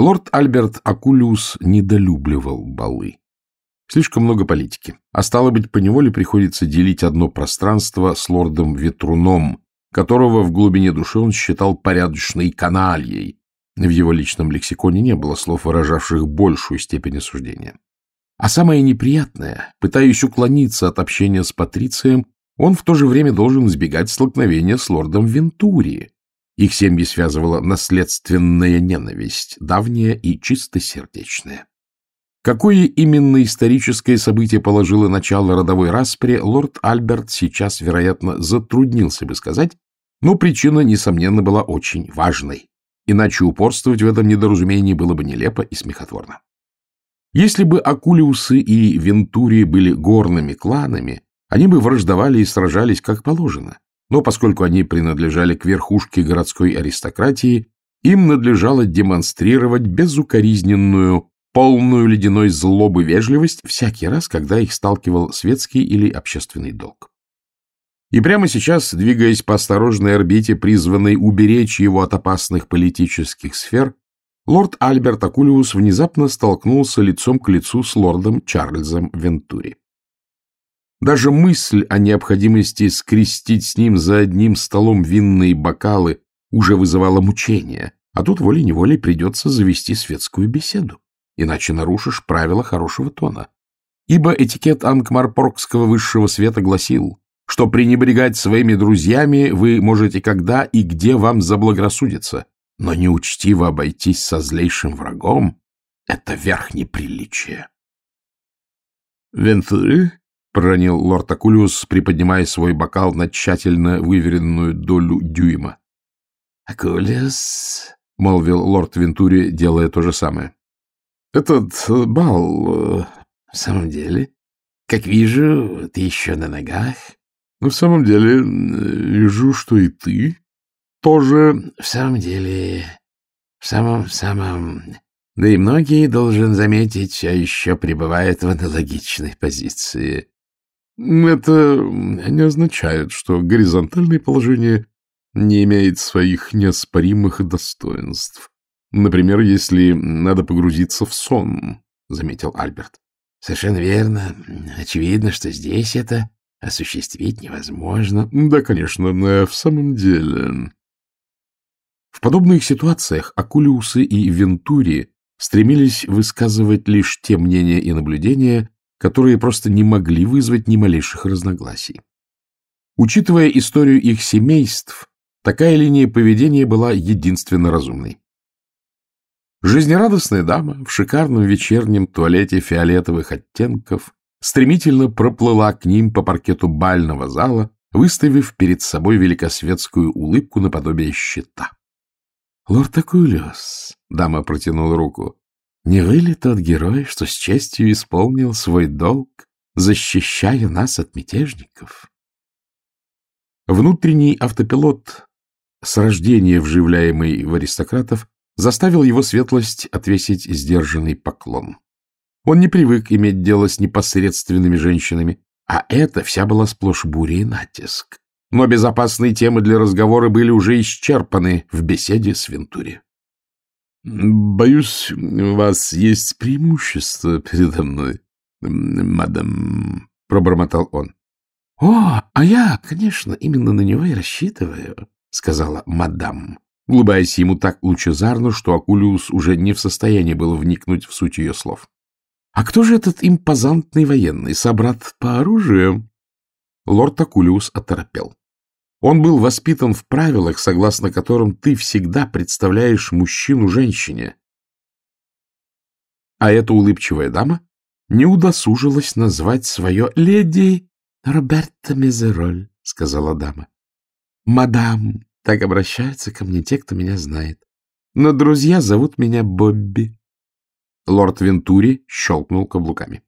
Лорд Альберт Акулиус недолюбливал балы. Слишком много политики. А стало быть, поневоле приходится делить одно пространство с лордом Ветруном, которого в глубине души он считал порядочной канальей. В его личном лексиконе не было слов, выражавших большую степень осуждения. А самое неприятное, пытаясь уклониться от общения с Патрицием, он в то же время должен избегать столкновения с лордом Вентури. Их семьи связывала наследственная ненависть, давняя и чистосердечная. Какое именно историческое событие положило начало родовой распре, лорд Альберт сейчас, вероятно, затруднился бы сказать, но причина, несомненно, была очень важной. Иначе упорствовать в этом недоразумении было бы нелепо и смехотворно. Если бы Акулиусы и Вентурии были горными кланами, они бы враждовали и сражались как положено. Но поскольку они принадлежали к верхушке городской аристократии, им надлежало демонстрировать безукоризненную, полную ледяной злобы вежливость всякий раз, когда их сталкивал светский или общественный долг. И прямо сейчас, двигаясь по осторожной орбите, призванной уберечь его от опасных политических сфер, лорд Альберт Акулиус внезапно столкнулся лицом к лицу с лордом Чарльзом Вентури. Даже мысль о необходимости скрестить с ним за одним столом винные бокалы уже вызывала мучения, а тут волей-неволей придется завести светскую беседу, иначе нарушишь правила хорошего тона. Ибо этикет Ангмарпоргского высшего света гласил, что пренебрегать своими друзьями вы можете когда и где вам заблагорассудится, но неучтиво обойтись со злейшим врагом — это верх неприличия. — Вентури — проронил лорд Акулиус, приподнимая свой бокал на тщательно выверенную долю дюйма. — Акулиус, — молвил лорд Вентури, делая то же самое. — Этот бал... Э, в самом деле, как вижу, ты еще на ногах. — Ну, в самом деле, вижу, что и ты тоже... — В самом деле, в самом-самом... Да и многие, должен заметить, а еще пребывают в аналогичной позиции. Это не означает, что горизонтальное положение не имеет своих неоспоримых достоинств. Например, если надо погрузиться в сон, — заметил Альберт. — Совершенно верно. Очевидно, что здесь это осуществить невозможно. — Да, конечно, в самом деле. В подобных ситуациях Акулиусы и Вентури стремились высказывать лишь те мнения и наблюдения, которые просто не могли вызвать ни малейших разногласий. Учитывая историю их семейств, такая линия поведения была единственно разумной. Жизнерадостная дама в шикарном вечернем туалете фиолетовых оттенков стремительно проплыла к ним по паркету бального зала, выставив перед собой великосветскую улыбку наподобие щита. — Лорд Акулиос, — дама протянула руку, не вы ли тот герой, что с честью исполнил свой долг, защищая нас от мятежников? Внутренний автопилот, с рождения вживляемый в аристократов, заставил его светлость отвесить сдержанный поклон. Он не привык иметь дело с непосредственными женщинами, а это вся была сплошь буря и натиск. Но безопасные темы для разговора были уже исчерпаны в беседе с Вентури. — Боюсь, у вас есть преимущество передо мной, мадам, — пробормотал он. — О, а я, конечно, именно на него и рассчитываю, — сказала мадам, улыбаясь ему так лучезарно, что Акулиус уже не в состоянии был вникнуть в суть ее слов. — А кто же этот импозантный военный, собрат по оружию? Лорд Акулиус оторопел. Он был воспитан в правилах, согласно которым ты всегда представляешь мужчину женщине. А эта улыбчивая дама не удосужилась назвать свое «Леди Роберта Мизероль», — сказала дама. «Мадам», — так обращаются ко мне те, кто меня знает. Но друзья зовут меня Бобби. Лорд Вентури щелкнул каблуками.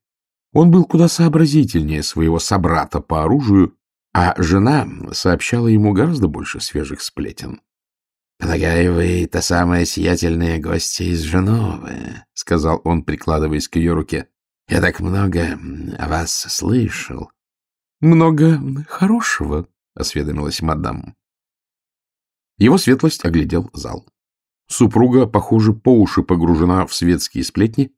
Он был куда сообразительнее своего собрата по оружию а жена сообщала ему гораздо больше свежих сплетен. — Полагаю, вы та самая сиятельная гостья из Женовы, — сказал он, прикладываясь к ее руке. — Я так много о вас слышал. — Много хорошего, — осведомилась мадам. Его светлость оглядел зал. Супруга, похоже, по уши погружена в светские сплетни,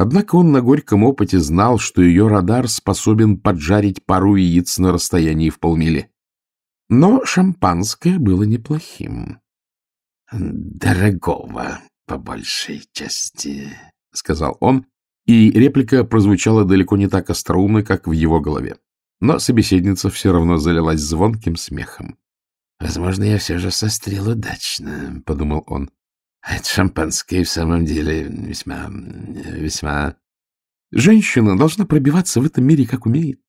однако он на горьком опыте знал, что ее радар способен поджарить пару яиц на расстоянии в полмили. Но шампанское было неплохим. — Дорогого, по большей части, — сказал он, и реплика прозвучала далеко не так остроумно, как в его голове. Но собеседница все равно залилась звонким смехом. — Возможно, я все же сострел удачно, — подумал он. — Это шампанское в самом деле весьма... весьма... Женщина должна пробиваться в этом мире как умеет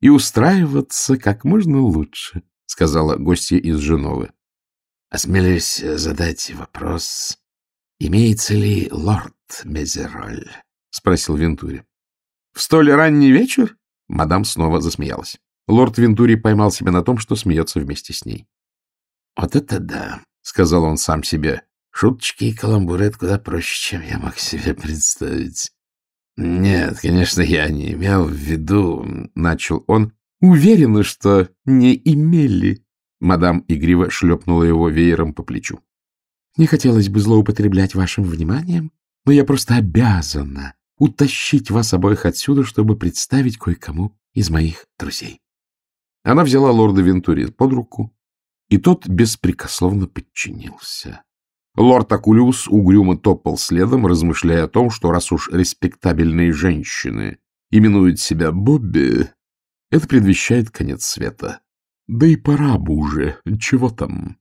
и устраиваться как можно лучше, — сказала гостья из Женовы. — Осмелюсь задать вопрос, имеется ли лорд Мезероль? — спросил Вентури. — В столь ранний вечер? — мадам снова засмеялась. Лорд Вентури поймал себя на том, что смеется вместе с ней. — Вот это да, — сказал он сам себе. Шуточки и каламбуры — это куда проще, чем я мог себе представить. — Нет, конечно, я не имел в виду, — начал он. — Уверена, что не имели. Мадам игриво шлепнула его веером по плечу. — Не хотелось бы злоупотреблять вашим вниманием, но я просто обязана утащить вас обоих отсюда, чтобы представить кое-кому из моих друзей. Она взяла лорда Вентури под руку, и тот беспрекословно подчинился. Лорд Акулиус угрюмо топал следом, размышляя о том, что раз уж респектабельные женщины именуют себя Бобби, это предвещает конец света. Да и пора бы уже, чего там.